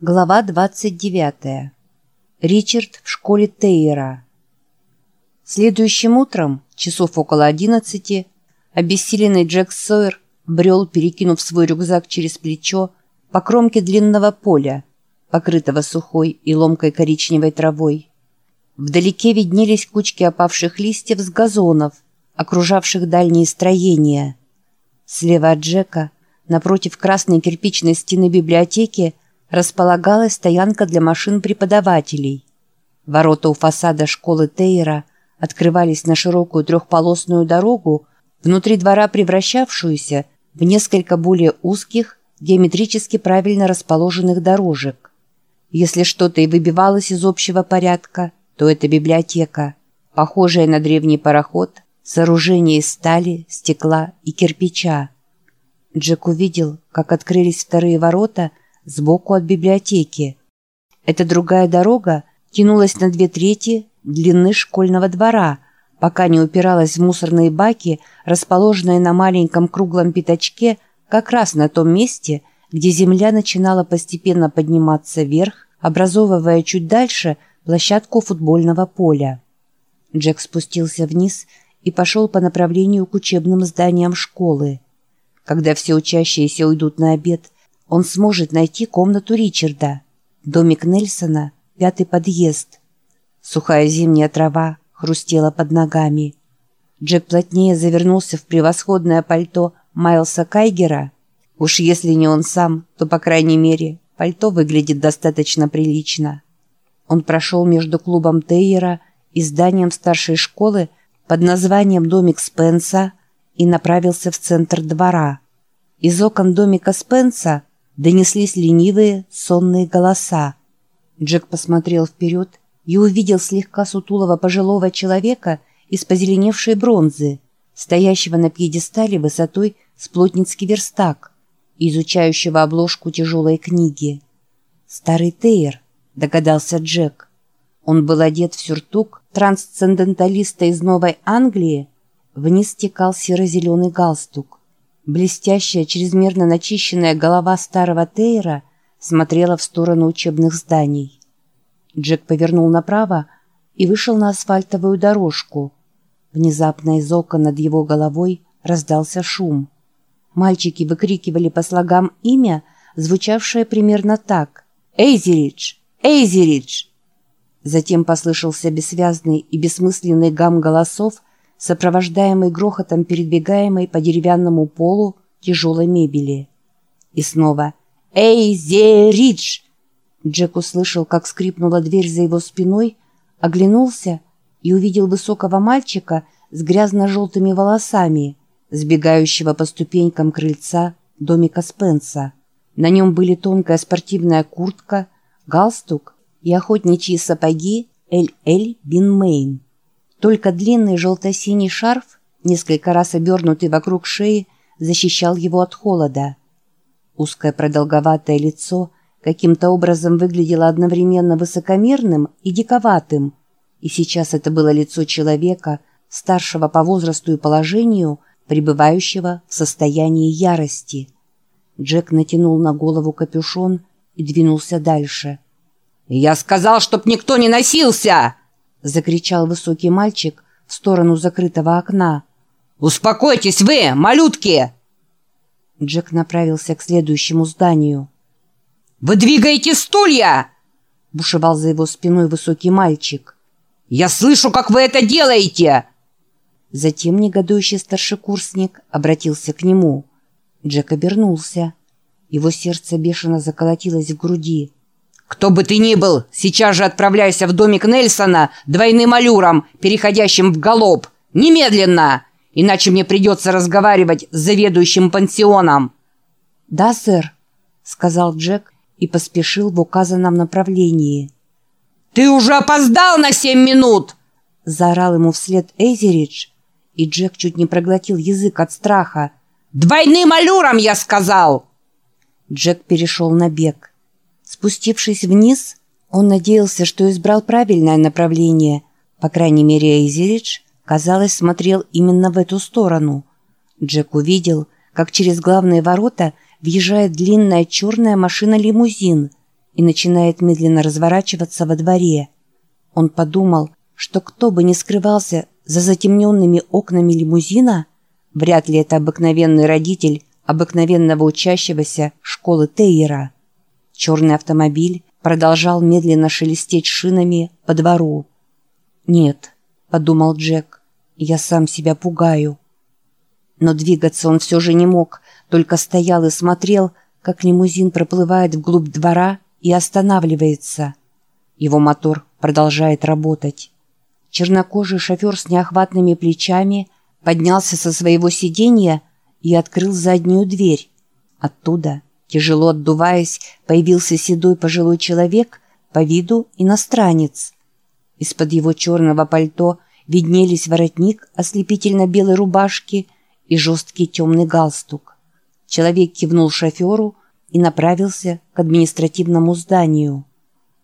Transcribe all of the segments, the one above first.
Глава 29. Ричард в школе Тейера. Следующим утром, часов около одиннадцати, обессиленный Джек Сойер брел, перекинув свой рюкзак через плечо, по кромке длинного поля, покрытого сухой и ломкой коричневой травой. Вдалеке виднелись кучки опавших листьев с газонов, окружавших дальние строения. Слева от Джека, напротив красной кирпичной стены библиотеки, располагалась стоянка для машин преподавателей. Ворота у фасада школы Тейра открывались на широкую трехполосную дорогу, внутри двора превращавшуюся в несколько более узких, геометрически правильно расположенных дорожек. Если что-то и выбивалось из общего порядка, то это библиотека, похожая на древний пароход, сооружение из стали, стекла и кирпича. Джек увидел, как открылись вторые ворота – сбоку от библиотеки. Эта другая дорога тянулась на две трети длины школьного двора, пока не упиралась в мусорные баки, расположенные на маленьком круглом пятачке, как раз на том месте, где земля начинала постепенно подниматься вверх, образовывая чуть дальше площадку футбольного поля. Джек спустился вниз и пошел по направлению к учебным зданиям школы. Когда все учащиеся уйдут на обед – он сможет найти комнату Ричарда. Домик Нельсона, пятый подъезд. Сухая зимняя трава хрустела под ногами. Джек плотнее завернулся в превосходное пальто Майлса Кайгера. Уж если не он сам, то, по крайней мере, пальто выглядит достаточно прилично. Он прошел между клубом Тейера и зданием старшей школы под названием «Домик Спенса» и направился в центр двора. Из окон домика Спенса донеслись ленивые, сонные голоса. Джек посмотрел вперед и увидел слегка сутулого пожилого человека из позеленевшей бронзы, стоящего на пьедестале высотой с плотницкий верстак, изучающего обложку тяжелой книги. «Старый Тейр», — догадался Джек. Он был одет в сюртук трансценденталиста из Новой Англии, вниз стекал серо-зеленый галстук. Блестящая, чрезмерно начищенная голова старого Тейра смотрела в сторону учебных зданий. Джек повернул направо и вышел на асфальтовую дорожку. Внезапно из окон над его головой раздался шум. Мальчики выкрикивали по слогам имя, звучавшее примерно так «Эйзеридж! Эйзеридж!». Затем послышался бессвязный и бессмысленный гам голосов, сопровождаемый грохотом передвигаемой по деревянному полу тяжелой мебели. И снова «Эй, Зеридж!» Джек услышал, как скрипнула дверь за его спиной, оглянулся и увидел высокого мальчика с грязно-желтыми волосами, сбегающего по ступенькам крыльца домика Спенса. На нем были тонкая спортивная куртка, галстук и охотничьи сапоги Эль-Эль Бин Мейн. Только длинный желто-синий шарф, несколько раз обернутый вокруг шеи, защищал его от холода. Узкое продолговатое лицо каким-то образом выглядело одновременно высокомерным и диковатым, и сейчас это было лицо человека, старшего по возрасту и положению, пребывающего в состоянии ярости. Джек натянул на голову капюшон и двинулся дальше. «Я сказал, чтоб никто не носился!» — закричал высокий мальчик в сторону закрытого окна. «Успокойтесь вы, малютки!» Джек направился к следующему зданию. «Вы двигаете стулья!» — бушевал за его спиной высокий мальчик. «Я слышу, как вы это делаете!» Затем негодующий старшекурсник обратился к нему. Джек обернулся. Его сердце бешено заколотилось в груди. «Кто бы ты ни был, сейчас же отправляйся в домик Нельсона двойным аллюром, переходящим в галоп. Немедленно! Иначе мне придется разговаривать с заведующим пансионом». «Да, сэр», — сказал Джек и поспешил в указанном направлении. «Ты уже опоздал на семь минут!» — заорал ему вслед Эйзеридж, и Джек чуть не проглотил язык от страха. «Двойным аллюром, я сказал!» Джек перешел на бег. Спустившись вниз, он надеялся, что избрал правильное направление. По крайней мере, Эйзеридж, казалось, смотрел именно в эту сторону. Джек увидел, как через главные ворота въезжает длинная черная машина-лимузин, и начинает медленно разворачиваться во дворе. Он подумал, что кто бы ни скрывался за затемненными окнами лимузина, вряд ли это обыкновенный родитель обыкновенного учащегося школы Тейера. Черный автомобиль продолжал медленно шелестеть шинами по двору. «Нет», — подумал Джек, — «я сам себя пугаю». Но двигаться он все же не мог, только стоял и смотрел, как лимузин проплывает вглубь двора и останавливается. Его мотор продолжает работать. Чернокожий шофер с неохватными плечами поднялся со своего сиденья и открыл заднюю дверь. Оттуда, тяжело отдуваясь, появился седой пожилой человек, по виду иностранец. Из-под его черного пальто виднелись воротник ослепительно-белой рубашки и жесткий темный галстук. Человек кивнул шоферу и направился к административному зданию.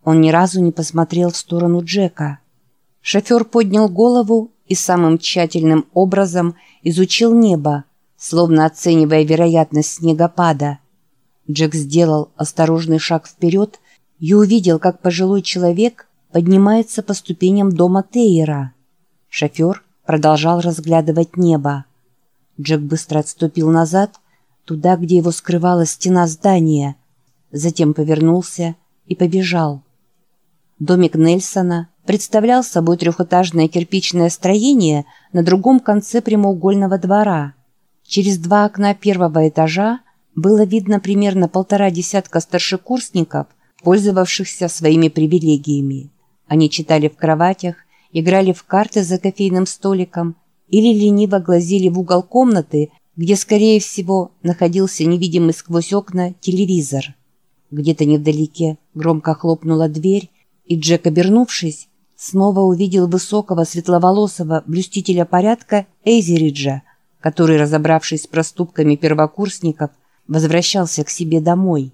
Он ни разу не посмотрел в сторону Джека. Шофер поднял голову и самым тщательным образом изучил небо, словно оценивая вероятность снегопада. Джек сделал осторожный шаг вперед и увидел, как пожилой человек поднимается по ступеням дома Тейера. Шофер продолжал разглядывать небо. Джек быстро отступил назад, туда, где его скрывала стена здания, затем повернулся и побежал. Домик Нельсона представлял собой трехэтажное кирпичное строение на другом конце прямоугольного двора. Через два окна первого этажа было видно примерно полтора десятка старшекурсников, пользовавшихся своими привилегиями. Они читали в кроватях, играли в карты за кофейным столиком или лениво глазели в угол комнаты, где, скорее всего, находился невидимый сквозь окна телевизор. Где-то невдалеке громко хлопнула дверь, и Джек, обернувшись, снова увидел высокого светловолосого блюстителя порядка Эйзериджа, который, разобравшись с проступками первокурсников, возвращался к себе домой.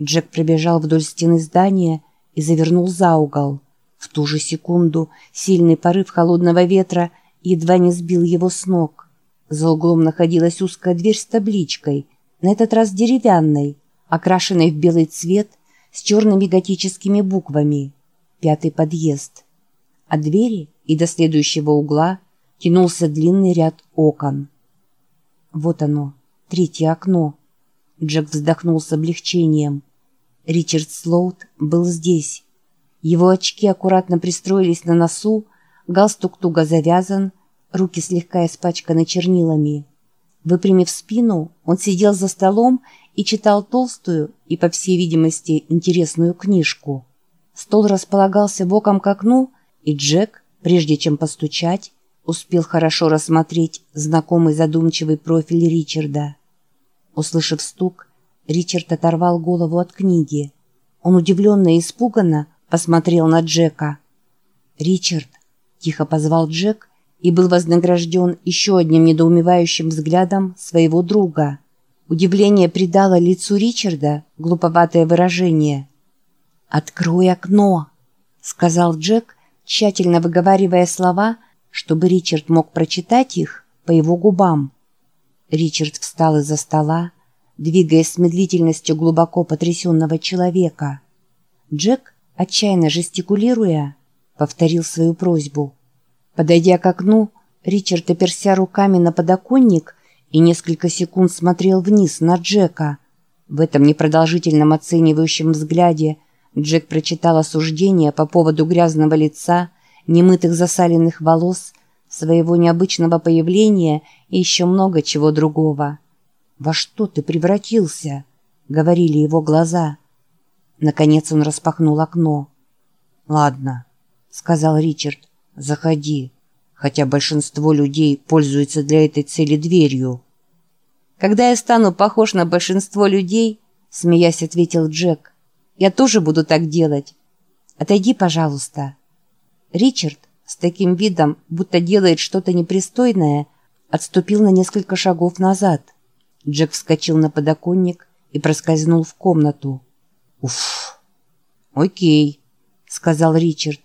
Джек пробежал вдоль стены здания и завернул за угол. В ту же секунду сильный порыв холодного ветра едва не сбил его с ног. За углом находилась узкая дверь с табличкой, на этот раз деревянной, окрашенной в белый цвет с черными готическими буквами. Пятый подъезд. От двери и до следующего угла тянулся длинный ряд окон. Вот оно, третье окно. Джек вздохнул с облегчением. Ричард Слоут был здесь. Его очки аккуратно пристроились на носу, галстук туго завязан, руки слегка испачканы чернилами. Выпрямив спину, он сидел за столом и читал толстую и, по всей видимости, интересную книжку. Стол располагался боком к окну, и Джек, прежде чем постучать, успел хорошо рассмотреть знакомый задумчивый профиль Ричарда. Услышав стук, Ричард оторвал голову от книги. Он удивленно и испуганно посмотрел на Джека. «Ричард!» – тихо позвал Джек и был вознагражден еще одним недоумевающим взглядом своего друга. Удивление придало лицу Ричарда глуповатое выражение. «Открой окно!» – сказал Джек, тщательно выговаривая слова, чтобы Ричард мог прочитать их по его губам. Ричард встал из-за стола, двигаясь с медлительностью глубоко потрясенного человека. Джек, отчаянно жестикулируя, повторил свою просьбу. Подойдя к окну, Ричард, оперся руками на подоконник и несколько секунд смотрел вниз на Джека. В этом непродолжительном оценивающем взгляде Джек прочитал осуждение по поводу грязного лица, немытых засаленных волос, своего необычного появления и еще много чего другого. «Во что ты превратился?» — говорили его глаза. Наконец он распахнул окно. «Ладно», — сказал Ричард. «Заходи, хотя большинство людей пользуются для этой цели дверью». «Когда я стану похож на большинство людей», — смеясь ответил Джек, — «я тоже буду так делать. Отойди, пожалуйста». Ричард с таким видом, будто делает что-то непристойное, отступил на несколько шагов назад. Джек вскочил на подоконник и проскользнул в комнату. «Уф!» «Окей», — сказал Ричард.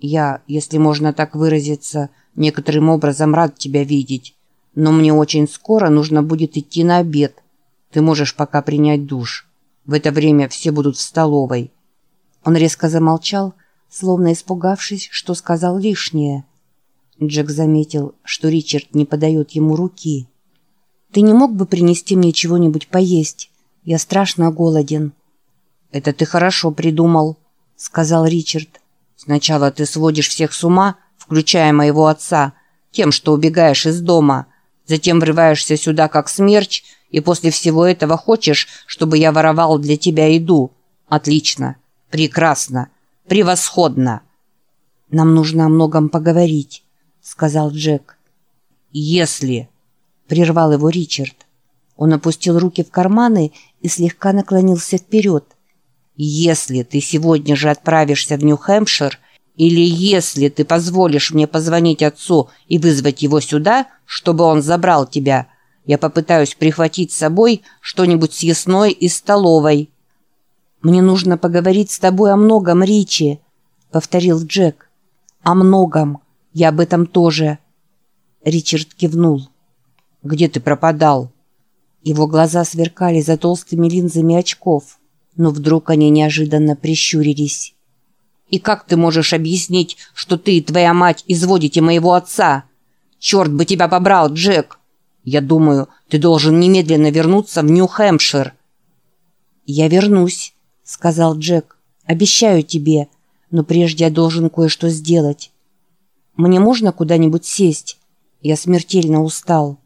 Я, если можно так выразиться, некоторым образом рад тебя видеть. Но мне очень скоро нужно будет идти на обед. Ты можешь пока принять душ. В это время все будут в столовой. Он резко замолчал, словно испугавшись, что сказал лишнее. Джек заметил, что Ричард не подает ему руки. «Ты не мог бы принести мне чего-нибудь поесть? Я страшно голоден». «Это ты хорошо придумал», — сказал Ричард. «Сначала ты сводишь всех с ума, включая моего отца, тем, что убегаешь из дома. Затем врываешься сюда как смерч, и после всего этого хочешь, чтобы я воровал для тебя еду. Отлично. Прекрасно. Превосходно. Нам нужно о многом поговорить, сказал Джек. Если... Прервал его Ричард. Он опустил руки в карманы и слегка наклонился вперед. «Если ты сегодня же отправишься в Нью-Хэмпшир, или если ты позволишь мне позвонить отцу и вызвать его сюда, чтобы он забрал тебя, я попытаюсь прихватить с собой что-нибудь съестное из столовой». «Мне нужно поговорить с тобой о многом, Ричи», — повторил Джек. «О многом. Я об этом тоже». Ричард кивнул. «Где ты пропадал?» Его глаза сверкали за толстыми линзами очков, но вдруг они неожиданно прищурились. «И как ты можешь объяснить, что ты и твоя мать изводите моего отца? Черт бы тебя побрал, Джек! Я думаю, ты должен немедленно вернуться в Нью-Хэмпшир». «Я вернусь», — сказал Джек. «Обещаю тебе, но прежде я должен кое-что сделать. Мне можно куда-нибудь сесть? Я смертельно устал».